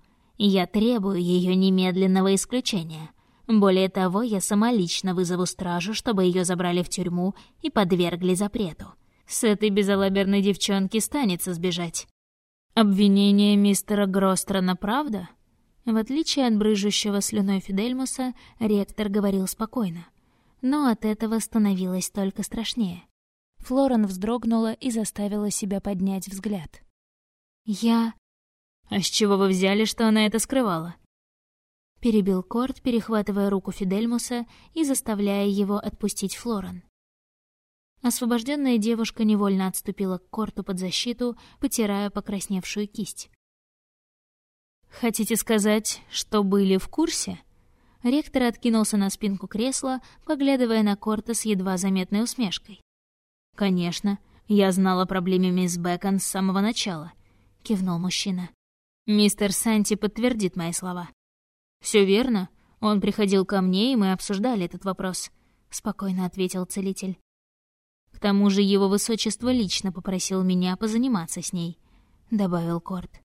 я требую ее немедленного исключения. Более того, я сама лично вызову стражу, чтобы ее забрали в тюрьму и подвергли запрету. С этой безалаберной девчонки станется сбежать. Обвинение мистера Грострона правда? В отличие от брыжущего слюной Фидельмуса, ректор говорил спокойно. Но от этого становилось только страшнее. Флорен вздрогнула и заставила себя поднять взгляд. «Я...» «А с чего вы взяли, что она это скрывала?» Перебил Корт, перехватывая руку Фидельмуса и заставляя его отпустить Флорен. Освобожденная девушка невольно отступила к Корту под защиту, потирая покрасневшую кисть. «Хотите сказать, что были в курсе?» Ректор откинулся на спинку кресла, поглядывая на Корта с едва заметной усмешкой. «Конечно, я знала о проблеме мисс Бэкон с самого начала», — кивнул мужчина. Мистер Санти подтвердит мои слова. Все верно. Он приходил ко мне, и мы обсуждали этот вопрос», — спокойно ответил целитель. «К тому же его высочество лично попросил меня позаниматься с ней», — добавил Корт.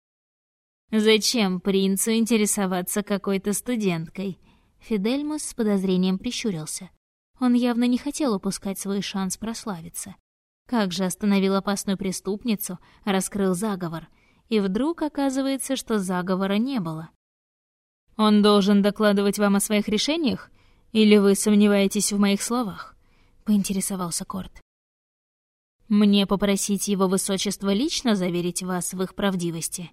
«Зачем принцу интересоваться какой-то студенткой?» Фидельмус с подозрением прищурился. Он явно не хотел упускать свой шанс прославиться. Как же остановил опасную преступницу, раскрыл заговор — и вдруг оказывается, что заговора не было. «Он должен докладывать вам о своих решениях? Или вы сомневаетесь в моих словах?» — поинтересовался Корт. «Мне попросить его высочество лично заверить вас в их правдивости?»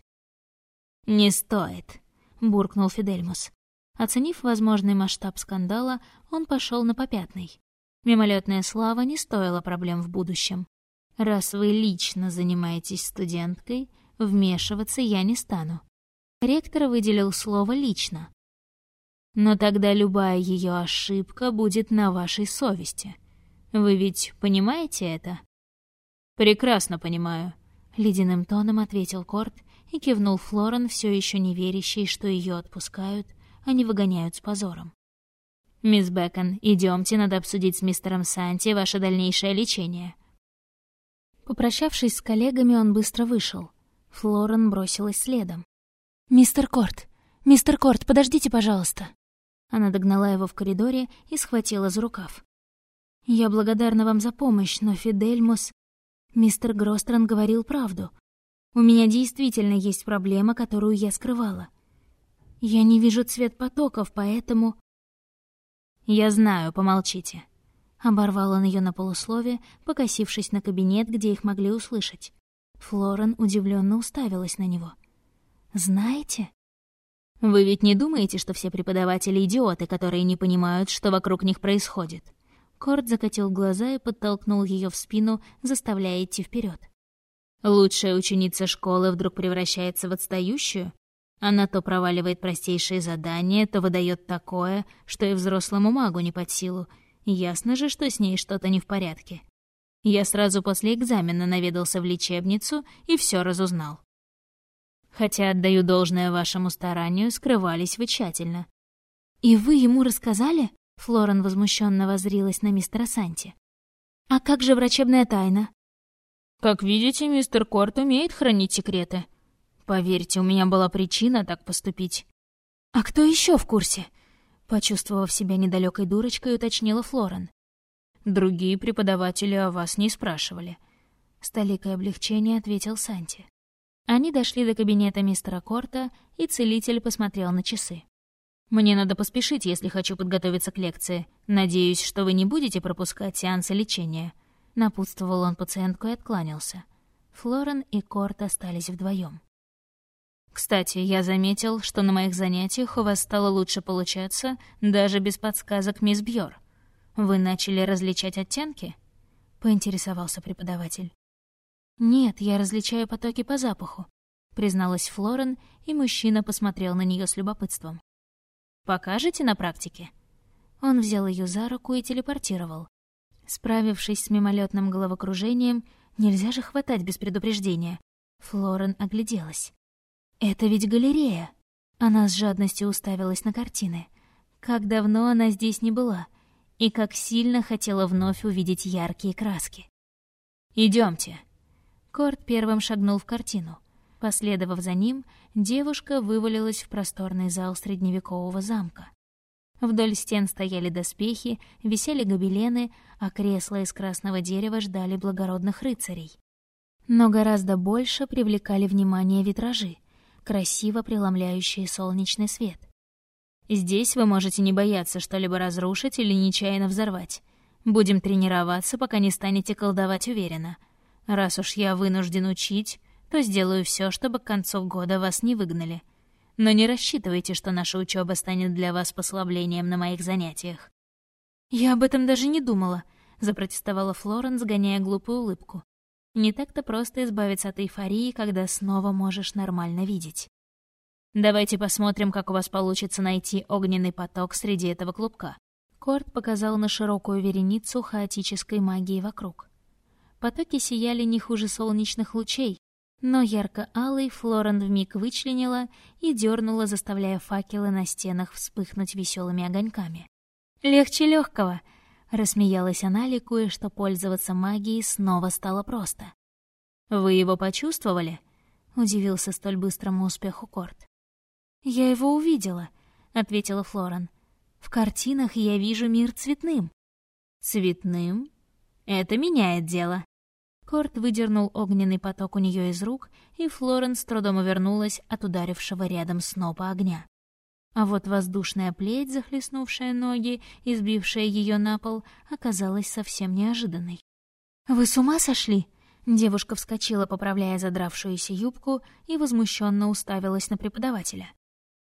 «Не стоит», — буркнул Фидельмус. Оценив возможный масштаб скандала, он пошел на попятный. Мимолетная слава не стоила проблем в будущем. Раз вы лично занимаетесь студенткой, вмешиваться я не стану. Ректор выделил слово «лично». Но тогда любая ее ошибка будет на вашей совести. Вы ведь понимаете это? Прекрасно понимаю, ледяным тоном ответил Корт и кивнул Флорен, все еще не верящий, что ее отпускают, а не выгоняют с позором. «Мисс Бэкон, идемте, надо обсудить с мистером Санти ваше дальнейшее лечение». Попрощавшись с коллегами, он быстро вышел. Флорен бросилась следом. «Мистер Корт! Мистер Корт, подождите, пожалуйста!» Она догнала его в коридоре и схватила за рукав. «Я благодарна вам за помощь, но Фидельмус...» Мистер Гростран говорил правду. У меня действительно есть проблема, которую я скрывала. Я не вижу цвет потоков, поэтому... «Я знаю, помолчите», — оборвал он ее на полуслове, покосившись на кабинет, где их могли услышать. Флорен удивленно уставилась на него. «Знаете?» «Вы ведь не думаете, что все преподаватели — идиоты, которые не понимают, что вокруг них происходит?» Корт закатил глаза и подтолкнул ее в спину, заставляя идти вперед. «Лучшая ученица школы вдруг превращается в отстающую? Она то проваливает простейшие задания, то выдает такое, что и взрослому магу не под силу. Ясно же, что с ней что-то не в порядке. Я сразу после экзамена наведался в лечебницу и все разузнал. Хотя отдаю должное вашему старанию, скрывались вы тщательно. «И вы ему рассказали?» Флорен возмущенно возрилась на мистера Санти. «А как же врачебная тайна?» «Как видите, мистер Корт умеет хранить секреты. Поверьте, у меня была причина так поступить». «А кто еще в курсе?» Почувствовав себя недалекой дурочкой, уточнила Флорен. «Другие преподаватели о вас не спрашивали». С толикой облегчения ответил Санти. Они дошли до кабинета мистера Корта, и целитель посмотрел на часы. Мне надо поспешить, если хочу подготовиться к лекции. Надеюсь, что вы не будете пропускать сеансы лечения». Напутствовал он пациентку и откланялся. Флорен и Корт остались вдвоем. «Кстати, я заметил, что на моих занятиях у вас стало лучше получаться даже без подсказок мисс Бьор. Вы начали различать оттенки?» — поинтересовался преподаватель. «Нет, я различаю потоки по запаху», — призналась Флорен, и мужчина посмотрел на нее с любопытством. Покажете на практике?» Он взял ее за руку и телепортировал. Справившись с мимолетным головокружением, нельзя же хватать без предупреждения. Флорен огляделась. «Это ведь галерея!» Она с жадностью уставилась на картины. Как давно она здесь не была, и как сильно хотела вновь увидеть яркие краски. Идемте. Корт первым шагнул в картину. Последовав за ним, девушка вывалилась в просторный зал средневекового замка. Вдоль стен стояли доспехи, висели гобелены, а кресла из красного дерева ждали благородных рыцарей. Но гораздо больше привлекали внимание витражи, красиво преломляющие солнечный свет. Здесь вы можете не бояться что-либо разрушить или нечаянно взорвать. Будем тренироваться, пока не станете колдовать уверенно. Раз уж я вынужден учить, то сделаю все, чтобы к концу года вас не выгнали. Но не рассчитывайте, что наша учеба станет для вас послаблением на моих занятиях». «Я об этом даже не думала», — запротестовала Флорен, сгоняя глупую улыбку. «Не так-то просто избавиться от эйфории, когда снова можешь нормально видеть». «Давайте посмотрим, как у вас получится найти огненный поток среди этого клубка». Корт показал на широкую вереницу хаотической магии вокруг. Потоки сияли не хуже солнечных лучей, но ярко-алый Флорен вмиг вычленила и дернула, заставляя факелы на стенах вспыхнуть веселыми огоньками. «Легче легкого!» — рассмеялась она, ликуя, что пользоваться магией снова стало просто. «Вы его почувствовали?» — удивился столь быстрому успеху Корт. «Я его увидела», — ответила Флорен. «В картинах я вижу мир цветным». «Цветным? Это меняет дело», Корт выдернул огненный поток у нее из рук, и Флоренс с трудом увернулась от ударившего рядом снопа огня. А вот воздушная плеть, захлестнувшая ноги и сбившая ее на пол, оказалась совсем неожиданной. «Вы с ума сошли?» Девушка вскочила, поправляя задравшуюся юбку, и возмущенно уставилась на преподавателя.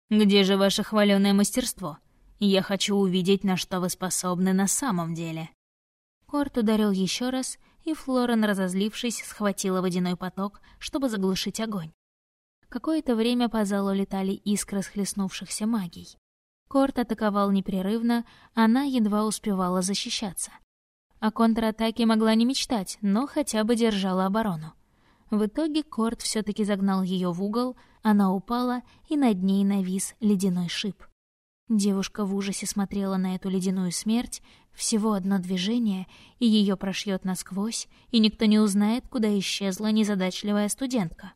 «Где же ваше хваленое мастерство? Я хочу увидеть, на что вы способны на самом деле». Корт ударил еще раз, и Флорен, разозлившись, схватила водяной поток, чтобы заглушить огонь. Какое-то время по залу летали искры схлестнувшихся магий. Корт атаковал непрерывно, она едва успевала защищаться. О контратаке могла не мечтать, но хотя бы держала оборону. В итоге Корт все таки загнал ее в угол, она упала, и над ней навис ледяной шип. Девушка в ужасе смотрела на эту ледяную смерть, всего одно движение, и ее прошьет насквозь, и никто не узнает, куда исчезла незадачливая студентка.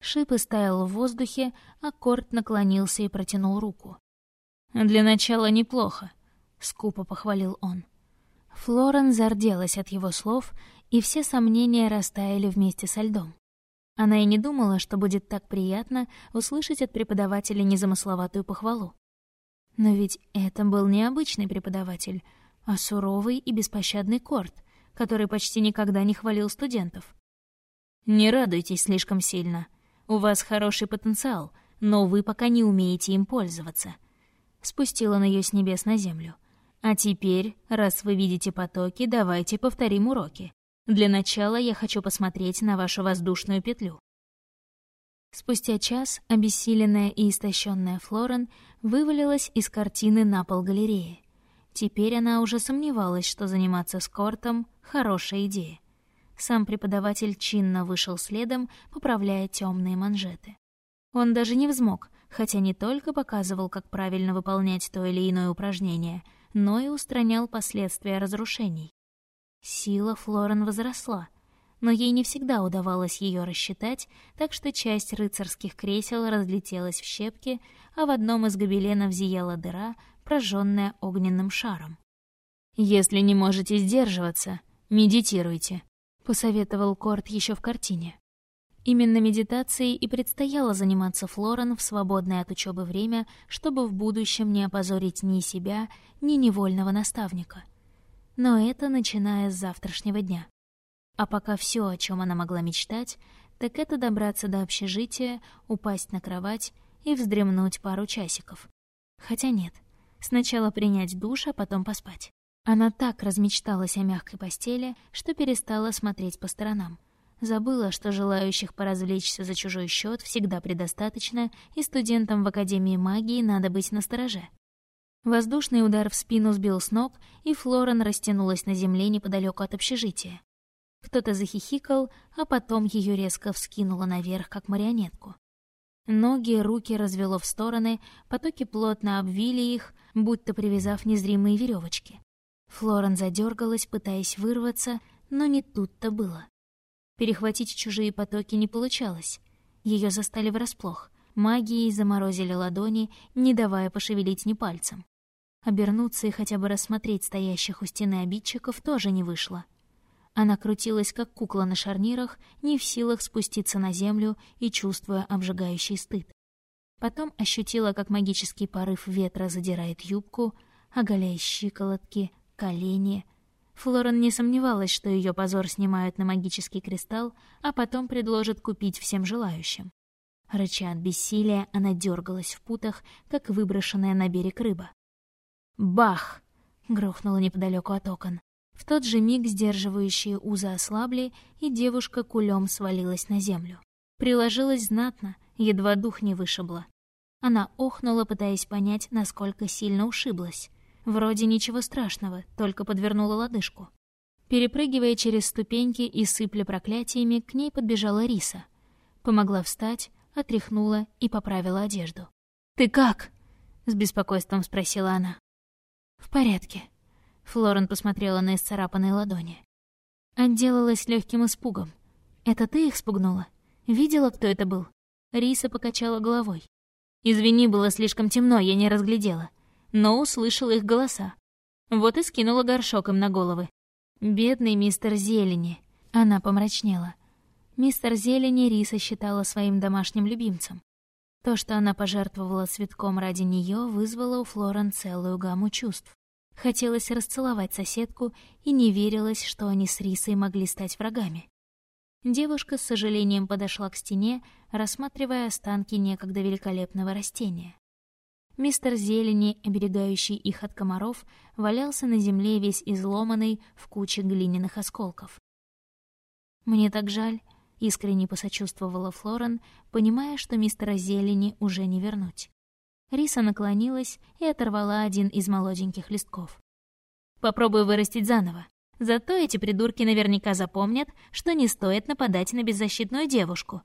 Шип истаял в воздухе, а Корт наклонился и протянул руку. «Для начала неплохо», — скупо похвалил он. Флорен зарделась от его слов, и все сомнения растаяли вместе со льдом. Она и не думала, что будет так приятно услышать от преподавателя незамысловатую похвалу. Но ведь это был необычный преподаватель, а суровый и беспощадный Корт, который почти никогда не хвалил студентов. «Не радуйтесь слишком сильно. У вас хороший потенциал, но вы пока не умеете им пользоваться». Спустила на ее с небес на землю. «А теперь, раз вы видите потоки, давайте повторим уроки. Для начала я хочу посмотреть на вашу воздушную петлю». Спустя час обессиленная и истощенная Флорен вывалилась из картины на пол галереи. Теперь она уже сомневалась, что заниматься скортом — хорошая идея. Сам преподаватель чинно вышел следом, поправляя темные манжеты. Он даже не взмок, хотя не только показывал, как правильно выполнять то или иное упражнение, но и устранял последствия разрушений. Сила Флорен возросла, но ей не всегда удавалось ее рассчитать, так что часть рыцарских кресел разлетелась в щепки, а в одном из гобеленов зияла дыра, прожженная огненным шаром. «Если не можете сдерживаться, медитируйте», — посоветовал Корт еще в картине. Именно медитацией и предстояло заниматься Флорен в свободное от учебы время, чтобы в будущем не опозорить ни себя, ни невольного наставника. Но это начиная с завтрашнего дня. А пока все, о чем она могла мечтать, так это добраться до общежития, упасть на кровать и вздремнуть пару часиков. Хотя нет, сначала принять душ, а потом поспать. Она так размечталась о мягкой постели, что перестала смотреть по сторонам. Забыла, что желающих поразвлечься за чужой счет всегда предостаточно, и студентам в Академии магии надо быть настороже. Воздушный удар в спину сбил с ног, и Флорен растянулась на земле неподалеку от общежития. Кто-то захихикал, а потом ее резко вскинуло наверх, как марионетку. Ноги, руки развело в стороны, потоки плотно обвили их, будто привязав незримые веревочки. Флорен задергалась, пытаясь вырваться, но не тут-то было. Перехватить чужие потоки не получалось. Ее застали врасплох. Магией заморозили ладони, не давая пошевелить ни пальцем. Обернуться и хотя бы рассмотреть стоящих у стены обидчиков тоже не вышло. Она крутилась, как кукла на шарнирах, не в силах спуститься на землю и чувствуя обжигающий стыд. Потом ощутила, как магический порыв ветра задирает юбку, оголяя щиколотки, колени — Флорен не сомневалась, что ее позор снимают на магический кристалл, а потом предложат купить всем желающим. Рыча от бессилия, она дергалась в путах, как выброшенная на берег рыба. «Бах!» — грохнуло неподалеку от окон. В тот же миг сдерживающие узы ослабли, и девушка кулем свалилась на землю. Приложилась знатно, едва дух не вышибла. Она охнула, пытаясь понять, насколько сильно ушиблась. Вроде ничего страшного, только подвернула лодыжку. Перепрыгивая через ступеньки и сыпля проклятиями, к ней подбежала Риса. Помогла встать, отряхнула и поправила одежду. «Ты как?» — с беспокойством спросила она. «В порядке». Флорен посмотрела на исцарапанные ладони. Отделалась легким испугом. «Это ты их спугнула? Видела, кто это был?» Риса покачала головой. «Извини, было слишком темно, я не разглядела но услышала их голоса. Вот и скинула горшок им на головы. «Бедный мистер Зелени!» Она помрачнела. Мистер Зелени Риса считала своим домашним любимцем. То, что она пожертвовала цветком ради нее, вызвало у Флорен целую гамму чувств. Хотелось расцеловать соседку, и не верилось, что они с Рисой могли стать врагами. Девушка с сожалением подошла к стене, рассматривая останки некогда великолепного растения. Мистер Зелени, оберегающий их от комаров, валялся на земле весь изломанный в куче глиняных осколков. «Мне так жаль», — искренне посочувствовала Флорен, понимая, что мистера Зелени уже не вернуть. Риса наклонилась и оторвала один из молоденьких листков. «Попробую вырастить заново. Зато эти придурки наверняка запомнят, что не стоит нападать на беззащитную девушку».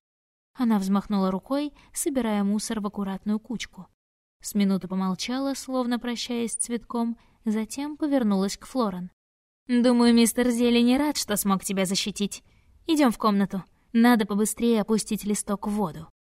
Она взмахнула рукой, собирая мусор в аккуратную кучку. С минуты помолчала, словно прощаясь с цветком, затем повернулась к Флорен. «Думаю, мистер Зели не рад, что смог тебя защитить. Идем в комнату. Надо побыстрее опустить листок в воду».